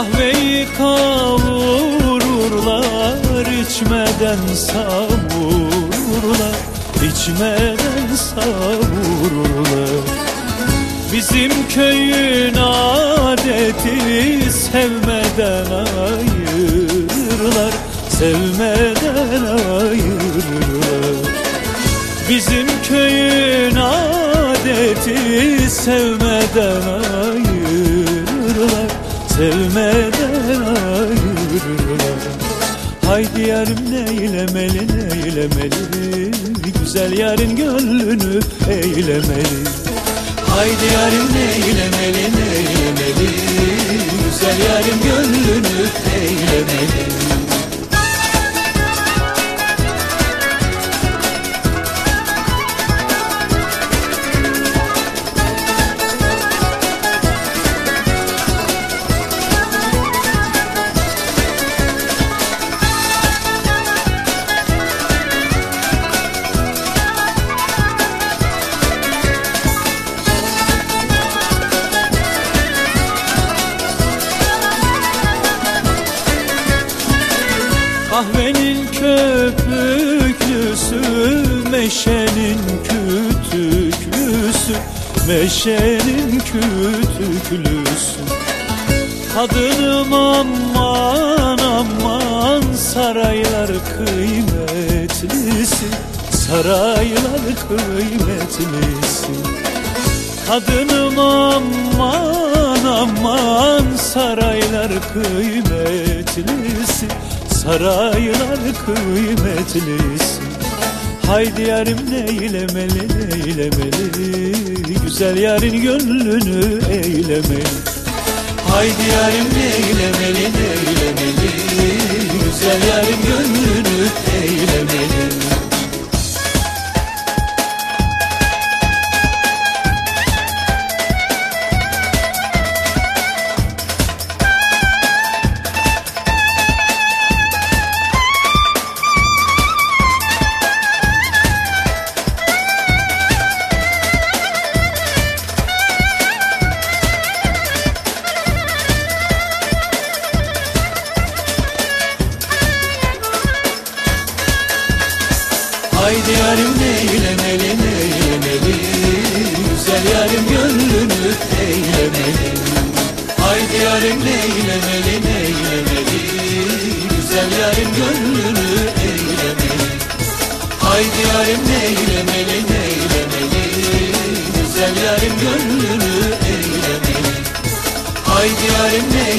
Kahveyi kavururlar içmeden savururlar içmeden savururlar. Bizim köyün adeti sevmeden ayırırlar Sevmeden ayırırlar. Bizim köyün adeti sevmeden ayırırlar Sevmeden ayırırlar Haydi yarim neylemeli neylemeli. Güzel yarın gönlünü eylemeli. Haydi yarim neylemeli neylemeli. Güzel yarın gönlünü eylemeli Kahvenin köpüklüsü Meşenin kütüklüsü Meşenin kütüklüsü. Kadınım aman aman Saraylar kıymetlisi Saraylar kıymetlisi. Kadınım aman aman Saraylar kıymetlisi Saraylar kıymetlisi. Haydi yarim neylemeli neylemeli. Güzel yarın gönlünü eylemeli. Haydi yarim neylemeli neylemeli. Güzel yarın gönlünü eylemeli Haydi yarim neylemeli neylemeli Güzel yarim gönlünü eylemeli Haydi yarim neylemeli neylemeli Güzel yarim gönlünü eylemeli Haydi yarim neylemeli neylemeli Güzel yarim gönlünü eylemeli Haydi yarim neylemeli